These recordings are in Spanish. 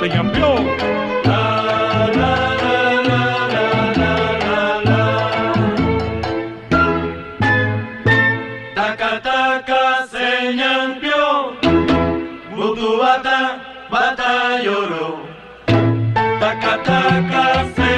se llamó. La, la. Bata se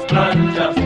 plunge, just.